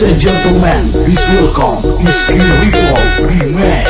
Ladies and gentlemen, please welcome Iski Ritual Remix.